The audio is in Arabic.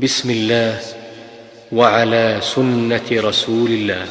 بسم الله وعلى سنة رسول الله.